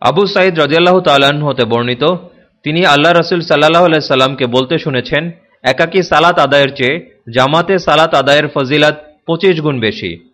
আবু সাইদ রাজিয়াল্লাহ তাল্লাহ্ন হতে বর্ণিত, তিনি আল্লাহ রসুল সাল্লাহ সাল্লামকে বলতে শুনেছেন, একাকী সালাত আদায়ের চেয়ে জামাতে সালাত আদায়ের ফজিলাত পঁচিশ গুণ বেশি।